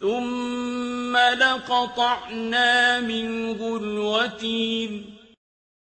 ثُمَّ لَقَطَعْنَا مِنْهُ الْوَتِينَ